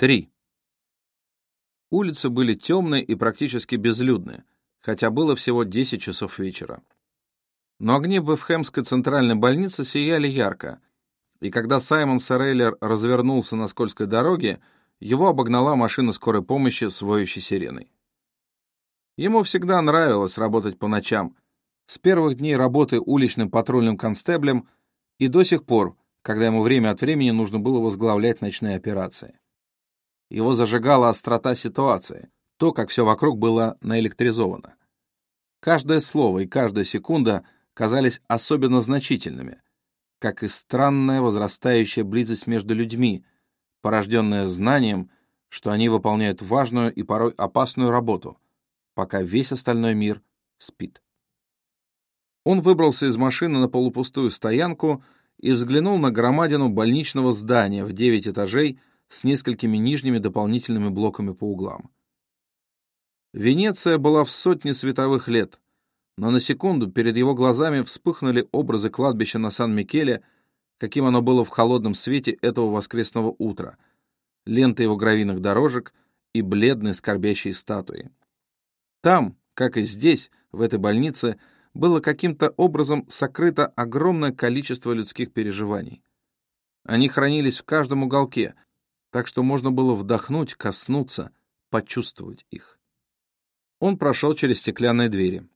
Три. Улицы были темные и практически безлюдные, хотя было всего 10 часов вечера. Но огни Бефхемской центральной больницы сияли ярко, и когда Саймон Сарейлер развернулся на скользкой дороге, его обогнала машина скорой помощи с воющей сиреной. Ему всегда нравилось работать по ночам, с первых дней работы уличным патрульным констеблем и до сих пор, когда ему время от времени нужно было возглавлять ночные операции. Его зажигала острота ситуации, то, как все вокруг было наэлектризовано. Каждое слово и каждая секунда казались особенно значительными, как и странная возрастающая близость между людьми, порожденная знанием, что они выполняют важную и порой опасную работу, пока весь остальной мир спит. Он выбрался из машины на полупустую стоянку и взглянул на громадину больничного здания в девять этажей с несколькими нижними дополнительными блоками по углам. Венеция была в сотне световых лет, но на секунду перед его глазами вспыхнули образы кладбища на Сан-Микеле, каким оно было в холодном свете этого воскресного утра, ленты его гравийных дорожек и бледные скорбящие статуи. Там, как и здесь, в этой больнице, было каким-то образом сокрыто огромное количество людских переживаний. Они хранились в каждом уголке — так что можно было вдохнуть, коснуться, почувствовать их. Он прошел через стеклянные двери.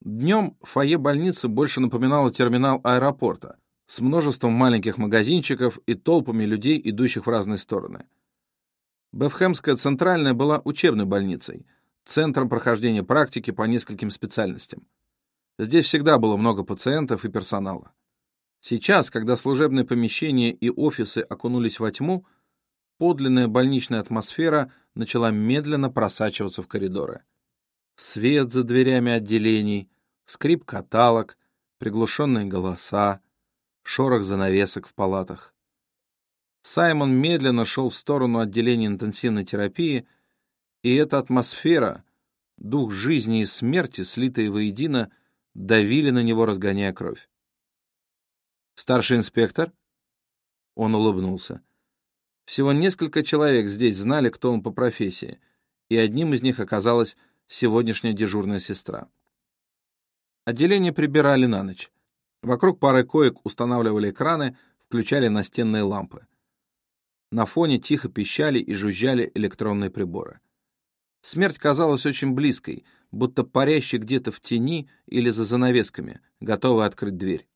Днем фойе больницы больше напоминало терминал аэропорта с множеством маленьких магазинчиков и толпами людей, идущих в разные стороны. Бефхемская центральная была учебной больницей, центром прохождения практики по нескольким специальностям. Здесь всегда было много пациентов и персонала. Сейчас, когда служебные помещения и офисы окунулись во тьму, подлинная больничная атмосфера начала медленно просачиваться в коридоры. Свет за дверями отделений, скрип каталог, приглушенные голоса, шорох занавесок в палатах. Саймон медленно шел в сторону отделения интенсивной терапии, и эта атмосфера, дух жизни и смерти, слитые воедино, давили на него, разгоняя кровь. «Старший инспектор?» Он улыбнулся. Всего несколько человек здесь знали, кто он по профессии, и одним из них оказалась сегодняшняя дежурная сестра. Отделение прибирали на ночь. Вокруг пары коек устанавливали экраны, включали настенные лампы. На фоне тихо пищали и жужжали электронные приборы. Смерть казалась очень близкой, будто парящей где-то в тени или за занавесками, готовая открыть дверь.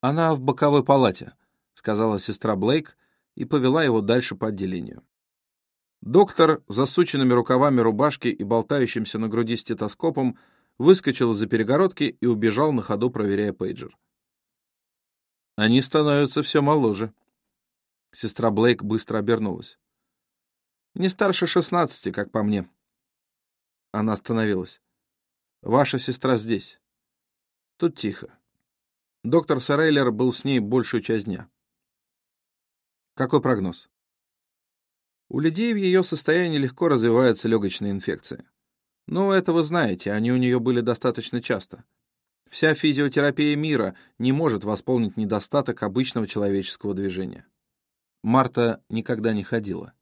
«Она в боковой палате», — сказала сестра Блейк, и повела его дальше по отделению. Доктор, засученными рукавами рубашки и болтающимся на груди стетоскопом, выскочил из-за перегородки и убежал на ходу, проверяя пейджер. Они становятся все моложе. Сестра Блейк быстро обернулась. Не старше шестнадцати, как по мне. Она остановилась. Ваша сестра здесь. Тут тихо. Доктор Сарейлер был с ней большую часть дня. Какой прогноз? У людей в ее состоянии легко развивается легочная инфекция. Ну, это вы знаете, они у нее были достаточно часто. Вся физиотерапия мира не может восполнить недостаток обычного человеческого движения. Марта никогда не ходила.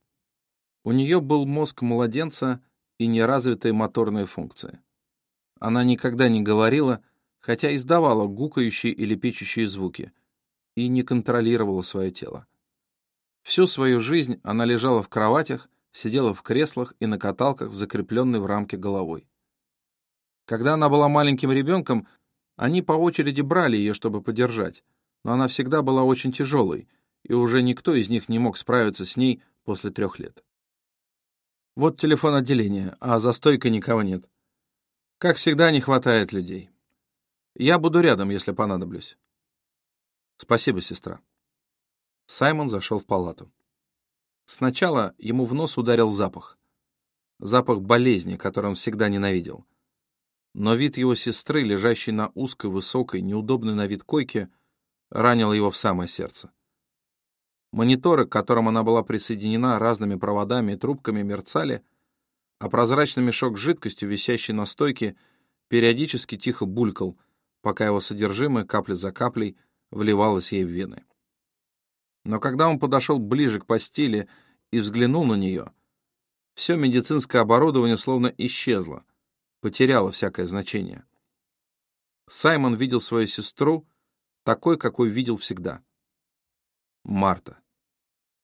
У нее был мозг младенца и неразвитые моторные функции. Она никогда не говорила, хотя издавала гукающие или печущие звуки, и не контролировала свое тело. Всю свою жизнь она лежала в кроватях, сидела в креслах и на каталках закрепленной в рамке головой. Когда она была маленьким ребенком, они по очереди брали ее, чтобы подержать, но она всегда была очень тяжелой, и уже никто из них не мог справиться с ней после трех лет. Вот телефон отделения, а за стойкой никого нет. Как всегда, не хватает людей. Я буду рядом, если понадоблюсь. Спасибо, сестра. Саймон зашел в палату. Сначала ему в нос ударил запах. Запах болезни, который он всегда ненавидел. Но вид его сестры, лежащей на узкой, высокой, неудобной на вид койке, ранил его в самое сердце. Мониторы, к которым она была присоединена разными проводами и трубками, мерцали, а прозрачный мешок с жидкостью, висящий на стойке, периодически тихо булькал, пока его содержимое капля за каплей вливалось ей в вены. Но когда он подошел ближе к постели и взглянул на нее, все медицинское оборудование словно исчезло, потеряло всякое значение. Саймон видел свою сестру такой, какой видел всегда. Марта.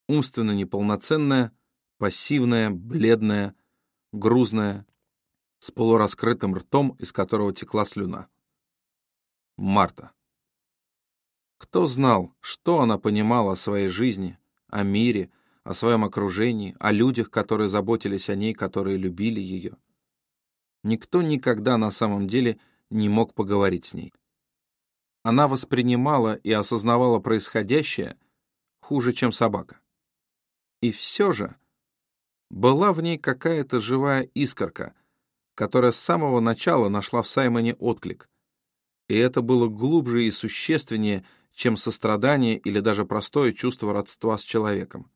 Умственно неполноценная, пассивная, бледная, грузная, с полураскрытым ртом, из которого текла слюна. Марта. Кто знал, что она понимала о своей жизни, о мире, о своем окружении, о людях, которые заботились о ней, которые любили ее. Никто никогда на самом деле не мог поговорить с ней. Она воспринимала и осознавала происходящее хуже, чем собака. И все же была в ней какая-то живая искорка, которая с самого начала нашла в Саймоне отклик. И это было глубже и существеннее, чем сострадание или даже простое чувство родства с человеком.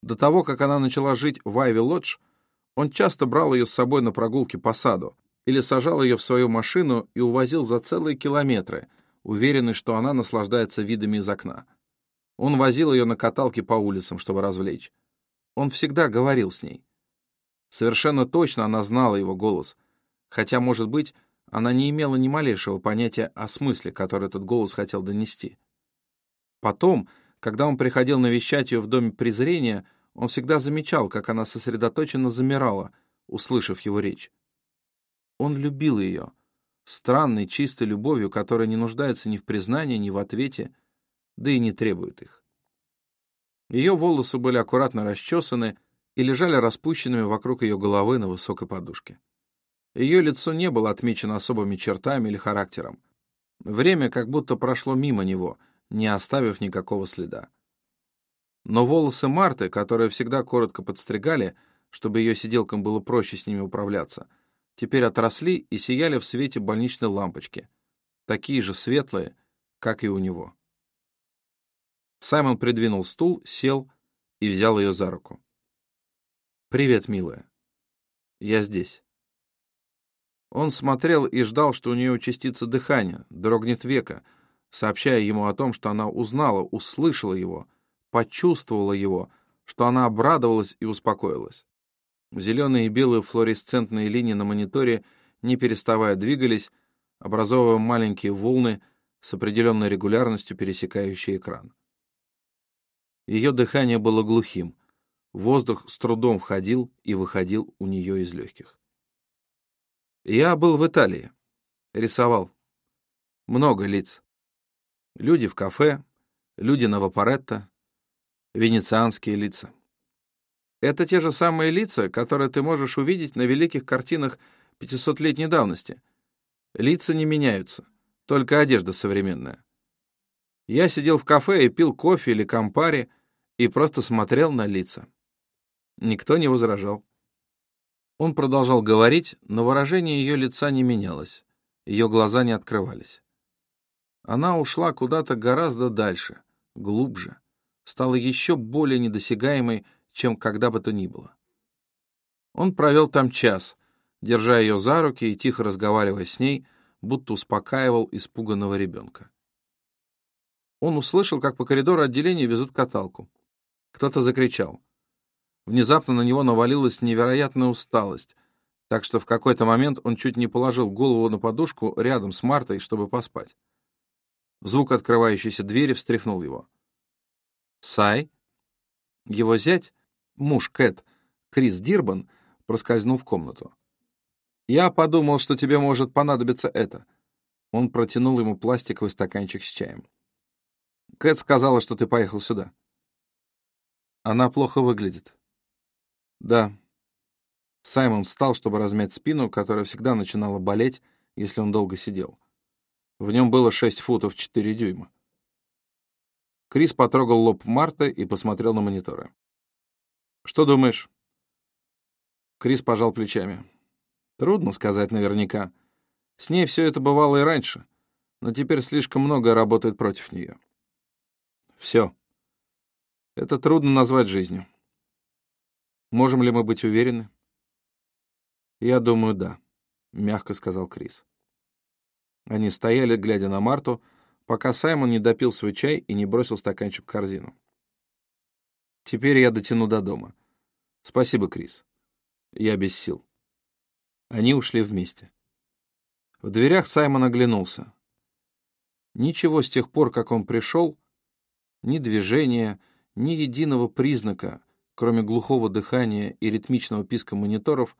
До того, как она начала жить в Айви Лодж, он часто брал ее с собой на прогулки по саду или сажал ее в свою машину и увозил за целые километры, уверенный, что она наслаждается видами из окна. Он возил ее на каталке по улицам, чтобы развлечь. Он всегда говорил с ней. Совершенно точно она знала его голос, хотя, может быть, она не имела ни малейшего понятия о смысле, который этот голос хотел донести. Потом, когда он приходил навещать ее в доме презрения, он всегда замечал, как она сосредоточенно замирала, услышав его речь. Он любил ее, странной, чистой любовью, которая не нуждается ни в признании, ни в ответе, да и не требует их. Ее волосы были аккуратно расчесаны и лежали распущенными вокруг ее головы на высокой подушке. Ее лицо не было отмечено особыми чертами или характером. Время как будто прошло мимо него, не оставив никакого следа. Но волосы Марты, которые всегда коротко подстригали, чтобы ее сиделкам было проще с ними управляться, теперь отросли и сияли в свете больничной лампочки, такие же светлые, как и у него. Саймон придвинул стул, сел и взял ее за руку. «Привет, милая. Я здесь». Он смотрел и ждал, что у нее участится дыхание, дрогнет века, сообщая ему о том, что она узнала, услышала его, почувствовала его, что она обрадовалась и успокоилась. Зеленые и белые флуоресцентные линии на мониторе, не переставая, двигались, образовывая маленькие волны с определенной регулярностью, пересекающие экран. Ее дыхание было глухим, воздух с трудом входил и выходил у нее из легких. Я был в Италии, рисовал. Много лиц. Люди в кафе, люди на Вапоретто, венецианские лица. Это те же самые лица, которые ты можешь увидеть на великих картинах 500-летней давности. Лица не меняются, только одежда современная. Я сидел в кафе и пил кофе или кампари и просто смотрел на лица. Никто не возражал. Он продолжал говорить, но выражение ее лица не менялось, ее глаза не открывались. Она ушла куда-то гораздо дальше, глубже, стала еще более недосягаемой, чем когда бы то ни было. Он провел там час, держа ее за руки и тихо разговаривая с ней, будто успокаивал испуганного ребенка. Он услышал, как по коридору отделения везут каталку. Кто-то закричал. Внезапно на него навалилась невероятная усталость, так что в какой-то момент он чуть не положил голову на подушку рядом с Мартой, чтобы поспать. Звук открывающейся двери встряхнул его. Сай. Его зять, муж Кэт, Крис Дирбан, проскользнул в комнату. «Я подумал, что тебе может понадобиться это». Он протянул ему пластиковый стаканчик с чаем. «Кэт сказала, что ты поехал сюда». «Она плохо выглядит». «Да». Саймон встал, чтобы размять спину, которая всегда начинала болеть, если он долго сидел. В нем было шесть футов четыре дюйма. Крис потрогал лоб Марты и посмотрел на мониторы. «Что думаешь?» Крис пожал плечами. «Трудно сказать наверняка. С ней все это бывало и раньше, но теперь слишком многое работает против нее. Все. Это трудно назвать жизнью. Можем ли мы быть уверены?» «Я думаю, да», — мягко сказал Крис. Они стояли, глядя на Марту, — пока Саймон не допил свой чай и не бросил стаканчик в корзину. Теперь я дотяну до дома. Спасибо, Крис. Я без сил. Они ушли вместе. В дверях Саймон оглянулся. Ничего с тех пор, как он пришел, ни движения, ни единого признака, кроме глухого дыхания и ритмичного писка мониторов,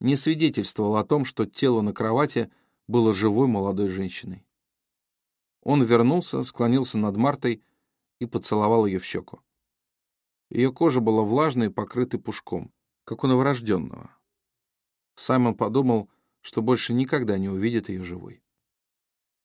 не свидетельствовал о том, что тело на кровати было живой молодой женщиной. Он вернулся, склонился над Мартой и поцеловал ее в щеку. Ее кожа была влажной и покрытой пушком, как у новорожденного. Саймон подумал, что больше никогда не увидит ее живой.